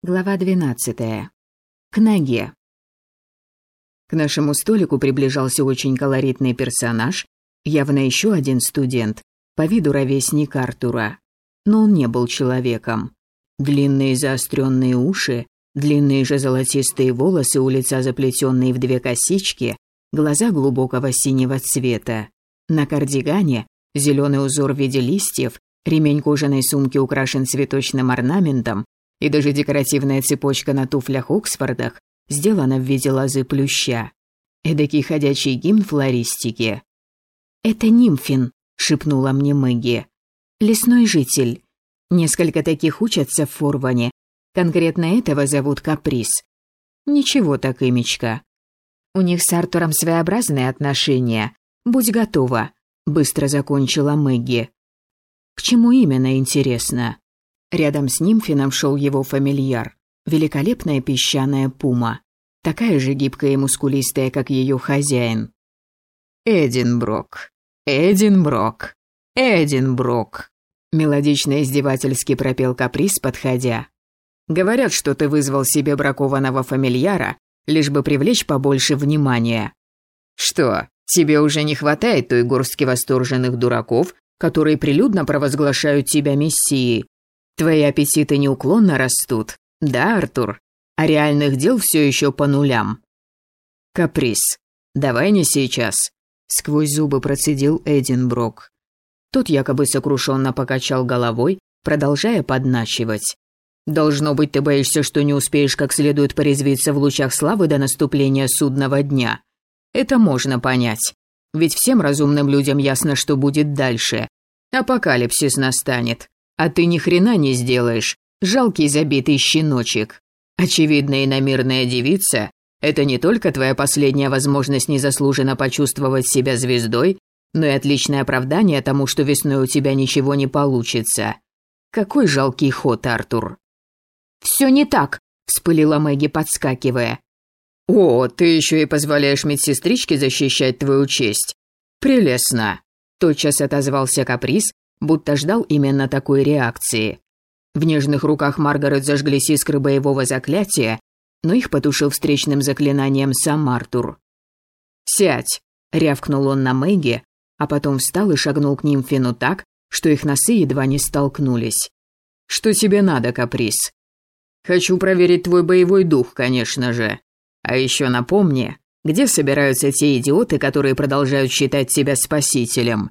Глава 12. К ноге. К нашему столику приближался очень колоритный персонаж, явно еще один студент, по виду ровесник Артура. Но он не был человеком. Длинные заостренные уши, длинные же золотистые волосы у лица заплетенные в две косички, глаза глубокого синего цвета. На кардигане зеленый узор в виде листьев, ремень кожаной сумки украшен цветочным орнаментом, и даже декоративная цепочка на туфлях Оксфордах сделана в виде лозы плюща. Эдакий ходячий гимн флористики. «Это нимфин», — шепнула мне Мэгги. «Лесной житель. Несколько таких учатся в Форване. Конкретно этого зовут Каприз. Ничего так, имечка. У них с Артуром своеобразные отношения. Будь готова», — быстро закончила Мэгги. «К чему именно, интересно?» Рядом с нимфином шел его фамильяр, великолепная песчаная пума, такая же гибкая и мускулистая, как ее хозяин. «Эдинброк, Эдинброк, Эдинброк», мелодично издевательски пропел каприз, подходя. «Говорят, что ты вызвал себе бракованного фамильяра, лишь бы привлечь побольше внимания. Что, тебе уже не хватает той горстки восторженных дураков, которые прилюдно провозглашают тебя мессией, Твои аппетиты неуклонно растут, да, Артур? А реальных дел все еще по нулям. Каприз. Давай не сейчас. Сквозь зубы процедил Эдинброк. Тот якобы сокрушенно покачал головой, продолжая подначивать. «Должно быть, ты боишься, что не успеешь как следует порезвиться в лучах славы до наступления судного дня. Это можно понять. Ведь всем разумным людям ясно, что будет дальше. Апокалипсис настанет. А ты ни хрена не сделаешь, жалкий забитый щеночек. Очевидно, иномирная девица – это не только твоя последняя возможность незаслуженно почувствовать себя звездой, но и отличное оправдание тому, что весной у тебя ничего не получится. Какой жалкий ход, Артур. «Все не так», – вспылила Мэгги, подскакивая. «О, ты еще и позволяешь медсестричке защищать твою честь. Прелестно!» Тотчас отозвался каприз, будто ждал именно такой реакции. В нежных руках Маргарет зажглись искры боевого заклятия, но их потушил встречным заклинанием сам Артур. «Сядь!» — рявкнул он на Мэгги, а потом встал и шагнул к нимфину так, что их носы едва не столкнулись. «Что тебе надо, каприз?» «Хочу проверить твой боевой дух, конечно же. А еще напомни, где собираются те идиоты, которые продолжают считать себя спасителем?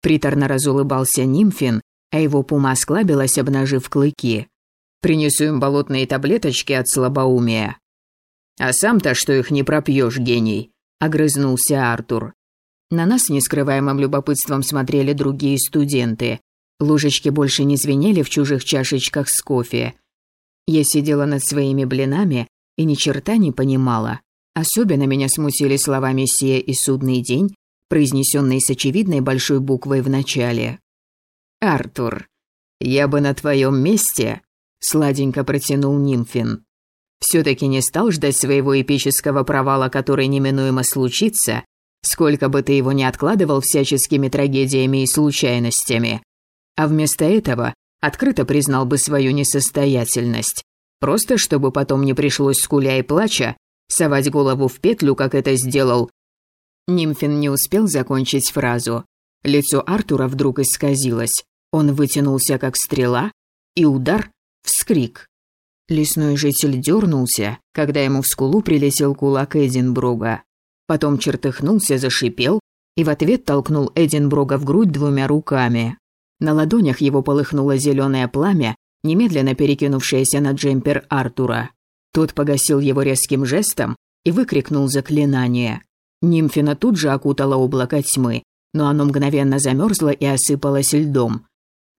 Приторно разулыбался нимфин, а его пума осклабилась, обнажив клыки. «Принесу им болотные таблеточки от слабоумия». «А сам-то что их не пропьешь, гений?» – огрызнулся Артур. На нас с нескрываемым любопытством смотрели другие студенты. Ложечки больше не звенели в чужих чашечках с кофе. Я сидела над своими блинами и ни черта не понимала. Особенно меня смутили слова Мессия и судный день, произнесенный с очевидной большой буквой в начале. «Артур, я бы на твоем месте», — сладенько протянул Нимфин. «Все-таки не стал ждать своего эпического провала, который неминуемо случится, сколько бы ты его ни откладывал всяческими трагедиями и случайностями. А вместо этого открыто признал бы свою несостоятельность, просто чтобы потом не пришлось скуля и плача совать голову в петлю, как это сделал Нимфин не успел закончить фразу. Лицо Артура вдруг исказилось. Он вытянулся, как стрела, и удар — вскрик. Лесной житель дернулся, когда ему в скулу прилетел кулак Эдинбруга. Потом чертыхнулся, зашипел и в ответ толкнул Эдинбруга в грудь двумя руками. На ладонях его полыхнуло зеленое пламя, немедленно перекинувшееся на джемпер Артура. Тот погасил его резким жестом и выкрикнул заклинание. Нимфина тут же окутала облако тьмы, но оно мгновенно замерзло и осыпалось льдом.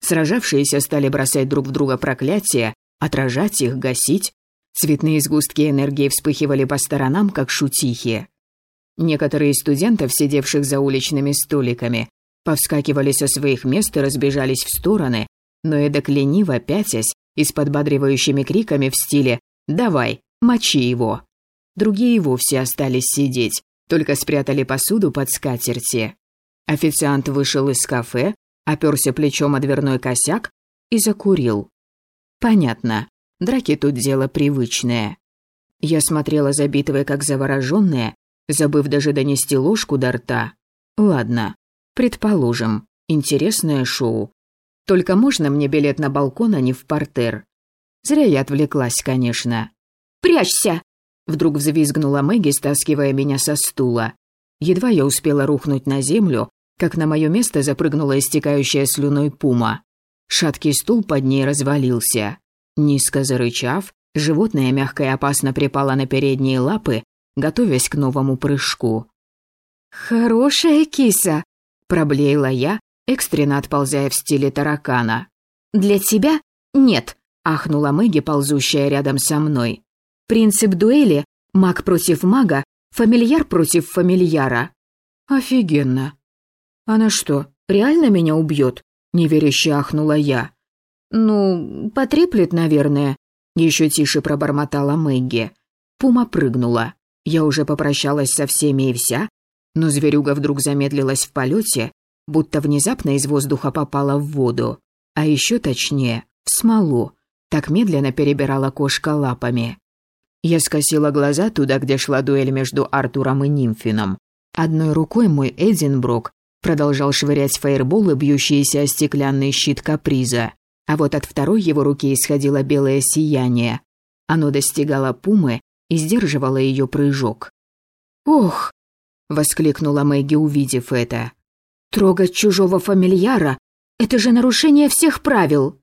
Сражавшиеся стали бросать друг в друга проклятия, отражать их, гасить. Цветные сгустки энергии вспыхивали по сторонам, как шутихи. Некоторые из студентов, сидевших за уличными столиками, повскакивали со своих мест и разбежались в стороны, но эдак лениво пятясь и с подбадривающими криками в стиле «Давай, мочи его!». Другие вовсе остались сидеть, только спрятали посуду под скатерти. Официант вышел из кафе, оперся плечом о дверной косяк и закурил. Понятно. Драки тут дело привычное. Я смотрела за битвой как заворожённая, забыв даже донести ложку до рта. Ладно, предположим, интересное шоу. Только можно мне билет на балкон, а не в портер? Зря я отвлеклась, конечно. «Прячься!» Вдруг взвизгнула Мэгги, стаскивая меня со стула. Едва я успела рухнуть на землю, как на мое место запрыгнула истекающая слюной пума. Шаткий стул под ней развалился. Низко зарычав, животное мягко и опасно припало на передние лапы, готовясь к новому прыжку. «Хорошая киса!» – проблеяла я, экстренно отползая в стиле таракана. «Для тебя? Нет!» – ахнула Мэгги, ползущая рядом со мной. Принцип дуэли – маг против мага, фамильяр против фамильяра. Офигенно. Она что, реально меня убьет? Неверяще ахнула я. Ну, потреплет, наверное. Еще тише пробормотала Мэгги. Пума прыгнула. Я уже попрощалась со всеми и вся, но зверюга вдруг замедлилась в полете, будто внезапно из воздуха попала в воду. А еще точнее, в смолу. Так медленно перебирала кошка лапами. Я скосила глаза туда, где шла дуэль между Артуром и Нимфином. Одной рукой мой Эдинброк продолжал швырять фаерболы, бьющиеся о стеклянный щит каприза, а вот от второй его руки исходило белое сияние. Оно достигало пумы и сдерживало ее прыжок. «Ох!» — воскликнула Мэгги, увидев это. «Трогать чужого фамильяра — это же нарушение всех правил!»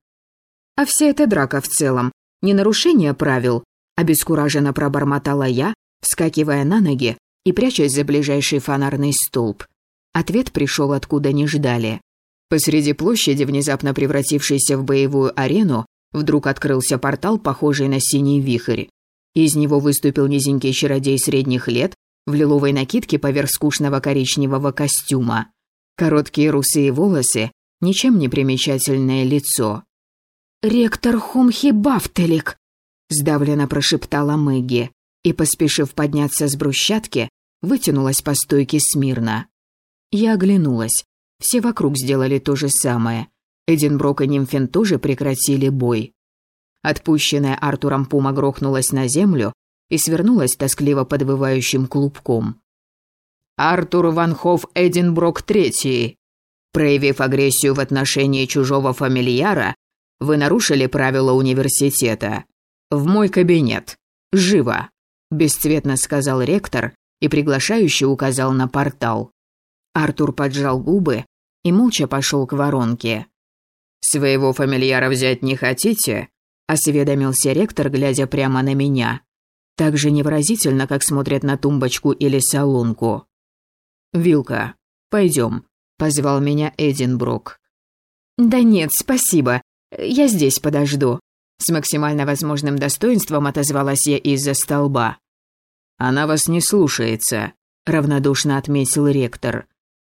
А вся эта драка в целом — не нарушение правил, Обескураженно пробормотала я, вскакивая на ноги и прячась за ближайший фонарный столб. Ответ пришел откуда не ждали. Посреди площади, внезапно превратившейся в боевую арену, вдруг открылся портал, похожий на синий вихрь. Из него выступил низенький чародей средних лет в лиловой накидке поверх скучного коричневого костюма. Короткие русые волосы, ничем не примечательное лицо. «Ректор Хумхи Бафтелик!» Сдавленно прошептала Мэгги и, поспешив подняться с брусчатки, вытянулась по стойке смирно. Я оглянулась. Все вокруг сделали то же самое. Эдинброк и Нимфен тоже прекратили бой. Отпущенная Артуром пума грохнулась на землю и свернулась тоскливо подвывающим клубком. «Артур Ванхоф Эдинброк Третий, проявив агрессию в отношении чужого фамильяра, вы нарушили правила университета. «В мой кабинет. Живо!» – бесцветно сказал ректор и приглашающе указал на портал. Артур поджал губы и молча пошел к воронке. «Своего фамильяра взять не хотите?» – осведомился ректор, глядя прямо на меня. Так же невыразительно, как смотрят на тумбочку или салонку. «Вилка, пойдем», – позвал меня Эдинбрук. «Да нет, спасибо. Я здесь подожду», с максимально возможным достоинством отозвалась я из-за столба. «Она вас не слушается», — равнодушно отметил ректор.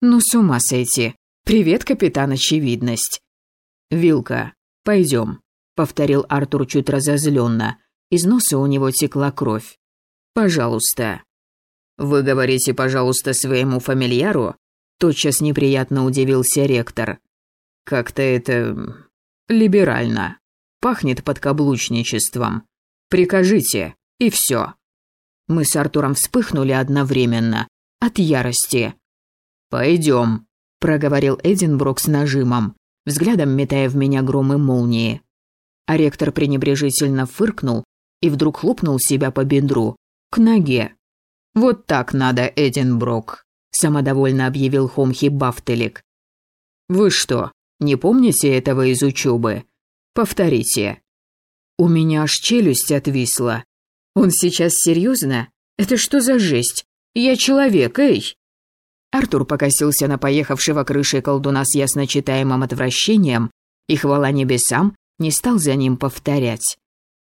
«Ну, с ума сойти. Привет, капитан Очевидность». «Вилка, пойдем», — повторил Артур чуть разозленно. Из носа у него текла кровь. «Пожалуйста». «Вы говорите, пожалуйста, своему фамильяру?» Тотчас неприятно удивился ректор. «Как-то это... либерально» пахнет подкаблучничеством. Прикажите, и все. Мы с Артуром вспыхнули одновременно, от ярости. «Пойдем», – проговорил Эдинброк с нажимом, взглядом метая в меня громы молнии. А ректор пренебрежительно фыркнул и вдруг хлопнул себя по бедру, к ноге. «Вот так надо, Эдинброк», – самодовольно объявил Хомхи Бафтелик. «Вы что, не помните этого из учебы? Повторите». У меня аж челюсть отвисла. Он сейчас серьезно? Это что за жесть? Я человек, эй! Артур покосился на поехавшего крышей колдуна с ясно читаемым отвращением и, хвала небесам, не стал за ним повторять.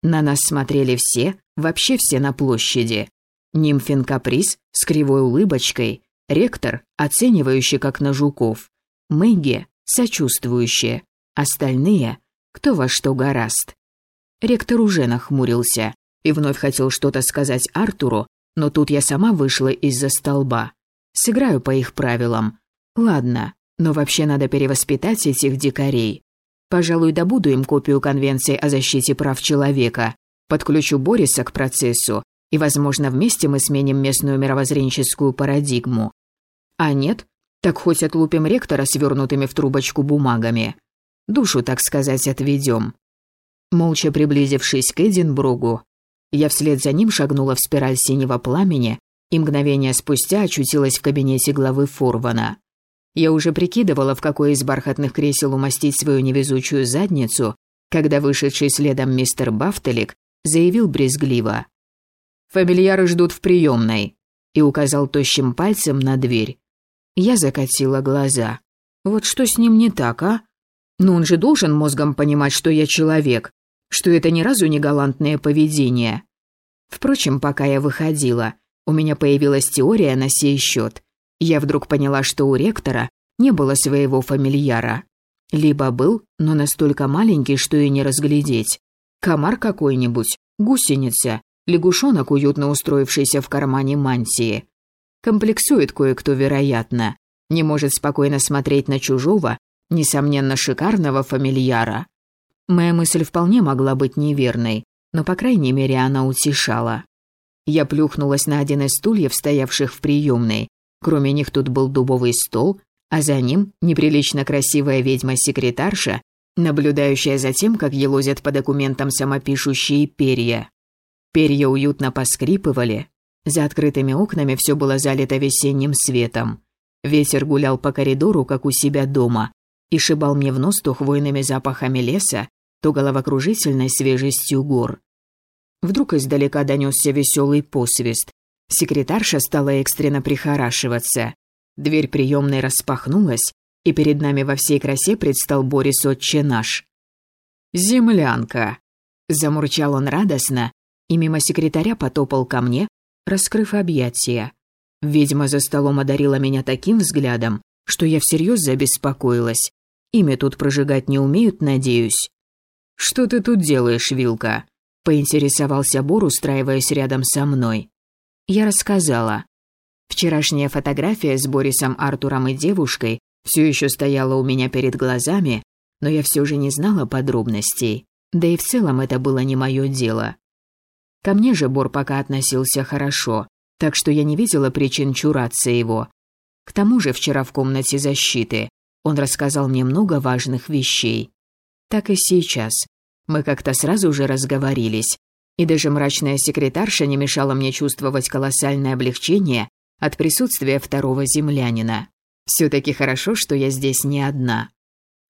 На нас смотрели все, вообще все на площади. Нимфин Каприз с кривой улыбочкой, ректор, оценивающий как на жуков, Мэгги, сочувствующие, остальные кто во что гораст. Ректор уже нахмурился и вновь хотел что-то сказать Артуру, но тут я сама вышла из-за столба. Сыграю по их правилам. Ладно, но вообще надо перевоспитать этих дикарей. Пожалуй, добуду им копию Конвенции о защите прав человека, подключу Бориса к процессу, и, возможно, вместе мы сменим местную мировоззренческую парадигму. А нет, так хоть отлупим ректора свернутыми в трубочку бумагами. Душу, так сказать, отведем. Молча приблизившись к Эдинбругу, я вслед за ним шагнула в спираль синего пламени и мгновение спустя очутилась в кабинете главы Форвана. Я уже прикидывала, в какой из бархатных кресел умастить свою невезучую задницу, когда вышедший следом мистер Бафтелик заявил брезгливо. «Фамильяры ждут в приемной», и указал тощим пальцем на дверь. Я закатила глаза. Вот что с ним не так, а? Ну он же должен мозгом понимать, что я человек, что это ни разу не галантное поведение. Впрочем, пока я выходила, у меня появилась теория на сей счет я вдруг поняла, что у ректора не было своего фамильяра. Либо был, но настолько маленький, что и не разглядеть. Комар какой-нибудь, гусеница, лягушонок, уютно устроившийся в кармане мантии. Комплексует кое-кто, вероятно. Не может спокойно смотреть на чужого, несомненно, шикарного фамильяра. Моя мысль вполне могла быть неверной, но, по крайней мере, она утешала. Я плюхнулась на один из стульев, стоявших в приемной, Кроме них тут был дубовый стол, а за ним неприлично красивая ведьма-секретарша, наблюдающая за тем, как елозят по документам самопишущие перья. Перья уютно поскрипывали. За открытыми окнами все было залито весенним светом. Ветер гулял по коридору, как у себя дома, и шибал мне в нос то хвойными запахами леса, то головокружительной свежестью гор. Вдруг издалека донесся веселый посвист. Секретарша стала экстренно прихорашиваться. Дверь приемной распахнулась, и перед нами во всей красе предстал Борис Отче наш. «Землянка!» Замурчал он радостно, и мимо секретаря потопал ко мне, раскрыв объятия. Ведьма за столом одарила меня таким взглядом, что я всерьез забеспокоилась. Имя тут прожигать не умеют, надеюсь. «Что ты тут делаешь, Вилка?» – поинтересовался Бор, устраиваясь рядом со мной. Я рассказала. Вчерашняя фотография с Борисом Артуром и девушкой все еще стояла у меня перед глазами, но я все же не знала подробностей. Да и в целом это было не мое дело. Ко мне же Бор пока относился хорошо, так что я не видела причин чураться его. К тому же вчера в комнате защиты он рассказал мне много важных вещей. Так и сейчас. Мы как-то сразу же разговорились, и даже мрачная секретарша не мешала мне чувствовать колоссальное облегчение от присутствия второго землянина. Все-таки хорошо, что я здесь не одна.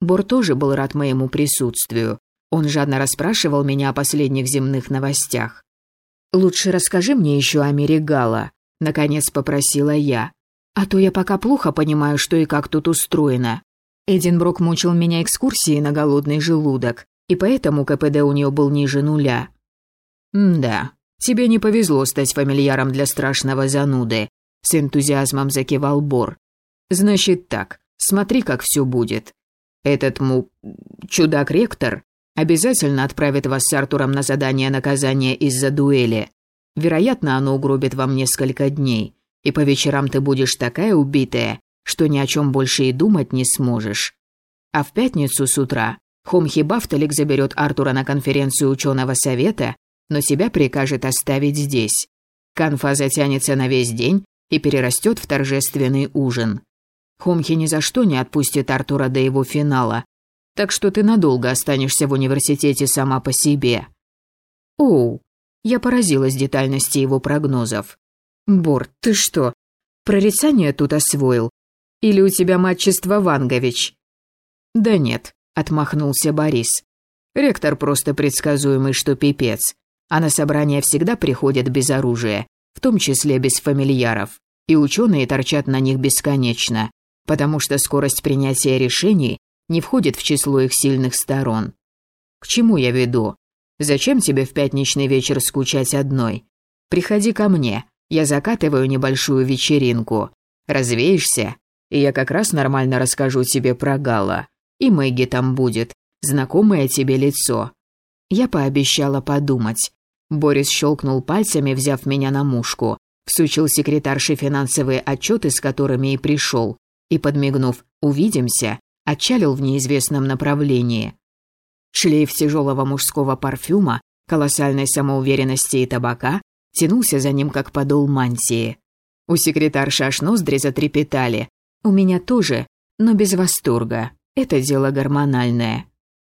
Бор тоже был рад моему присутствию. Он жадно расспрашивал меня о последних земных новостях. «Лучше расскажи мне еще о мире Гала», — наконец попросила я. «А то я пока плохо понимаю, что и как тут устроено». Эдинбрук мучил меня экскурсией на голодный желудок, и поэтому КПД у нее был ниже нуля. «Да, тебе не повезло стать фамильяром для страшного зануды», — с энтузиазмом закивал Бор. «Значит так, смотри, как все будет. Этот му... чудак-ректор обязательно отправит вас с Артуром на задание наказания из-за дуэли. Вероятно, оно угробит вам несколько дней, и по вечерам ты будешь такая убитая, что ни о чем больше и думать не сможешь. А в пятницу с утра Хомхи Бафталик заберет Артура на конференцию ученого совета но себя прикажет оставить здесь. Канфа затянется на весь день и перерастет в торжественный ужин. Хомхи ни за что не отпустит Артура до его финала, так что ты надолго останешься в университете сама по себе. Оу, я поразилась детальности его прогнозов. Бор, ты что, прорицание тут освоил? Или у тебя матчество Вангович? Да нет, отмахнулся Борис. Ректор просто предсказуемый, что пипец а на собрания всегда приходят без оружия, в том числе без фамильяров, и ученые торчат на них бесконечно, потому что скорость принятия решений не входит в число их сильных сторон. К чему я веду? Зачем тебе в пятничный вечер скучать одной? Приходи ко мне, я закатываю небольшую вечеринку. Развеешься, и я как раз нормально расскажу тебе про Гала. И Мэгги там будет, знакомое тебе лицо. Я пообещала подумать. Борис щелкнул пальцами, взяв меня на мушку, всучил секретарше финансовые отчеты, с которыми и пришел, и, подмигнув «Увидимся», отчалил в неизвестном направлении. Шлейф тяжелого мужского парфюма, колоссальной самоуверенности и табака тянулся за ним, как подол мантии. У секретарши аж ноздри затрепетали. У меня тоже, но без восторга. Это дело гормональное.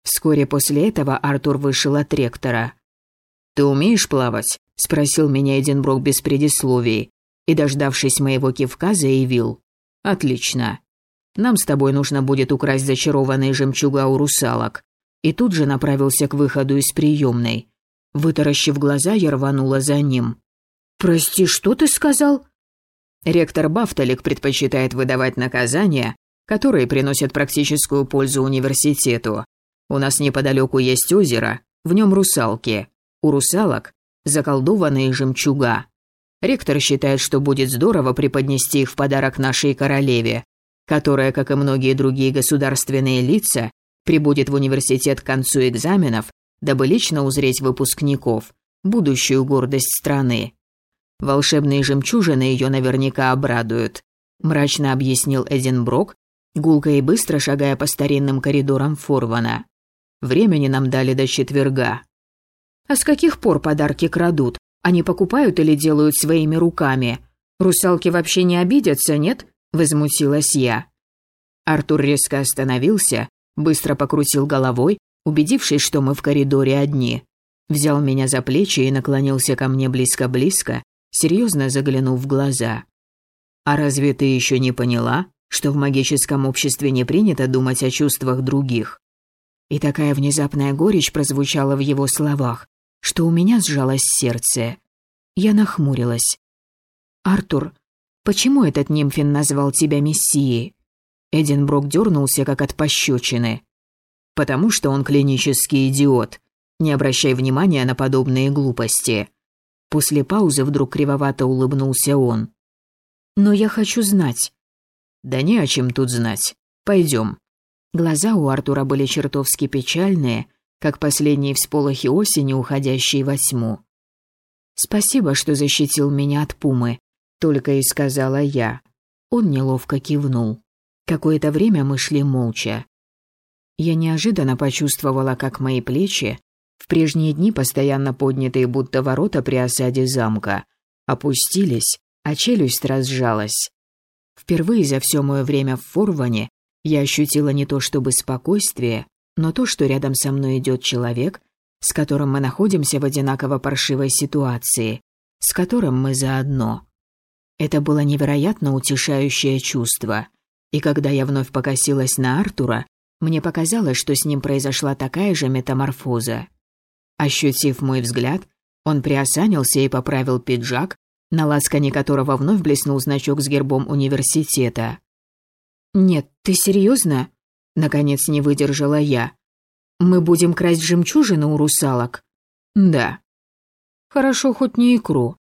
Вскоре после этого Артур вышел от ректора. «Ты умеешь плавать?» – спросил меня Эдинброк без предисловий. И, дождавшись моего кивка, заявил. «Отлично. Нам с тобой нужно будет украсть зачарованные жемчуга у русалок». И тут же направился к выходу из приемной. Вытаращив глаза, я рванула за ним. «Прости, что ты сказал?» Ректор Бафталик предпочитает выдавать наказания, которые приносят практическую пользу университету. У нас неподалеку есть озеро, в нем русалки. У русалок заколдованные жемчуга. Ректор считает, что будет здорово преподнести их в подарок нашей королеве, которая, как и многие другие государственные лица, прибудет в университет к концу экзаменов, дабы лично узреть выпускников, будущую гордость страны. Волшебные жемчужины ее наверняка обрадуют, мрачно объяснил Эдинброк, гулко и быстро шагая по старинным коридорам Форвана. Времени нам дали до четверга. А с каких пор подарки крадут? Они покупают или делают своими руками? Русалки вообще не обидятся, нет? Возмутилась я. Артур резко остановился, быстро покрутил головой, убедившись, что мы в коридоре одни. Взял меня за плечи и наклонился ко мне близко-близко, серьезно заглянув в глаза. «А разве ты еще не поняла, что в магическом обществе не принято думать о чувствах других?» И такая внезапная горечь прозвучала в его словах, что у меня сжалось сердце. Я нахмурилась. «Артур, почему этот нимфин назвал тебя мессией?» Эдинброк дернулся, как от пощечины. «Потому что он клинический идиот. Не обращай внимания на подобные глупости». После паузы вдруг кривовато улыбнулся он. «Но я хочу знать». «Да не о чем тут знать. Пойдем». Глаза у Артура были чертовски печальные, как последние всполохи осени, уходящие во тьму. «Спасибо, что защитил меня от пумы», — только и сказала я. Он неловко кивнул. Какое-то время мы шли молча. Я неожиданно почувствовала, как мои плечи, в прежние дни постоянно поднятые будто ворота при осаде замка, опустились, а челюсть разжалась. Впервые за все мое время в Форване я ощутила не то чтобы спокойствие, но то, что рядом со мной идет человек, с которым мы находимся в одинаково паршивой ситуации, с которым мы заодно. Это было невероятно утешающее чувство, и когда я вновь покосилась на Артура, мне показалось, что с ним произошла такая же метаморфоза. Ощутив мой взгляд, он приосанился и поправил пиджак, на ласкане которого вновь блеснул значок с гербом университета. «Нет, ты серьезно? Наконец не выдержала я. «Мы будем красть жемчужины у русалок?» «Да». «Хорошо, хоть не икру».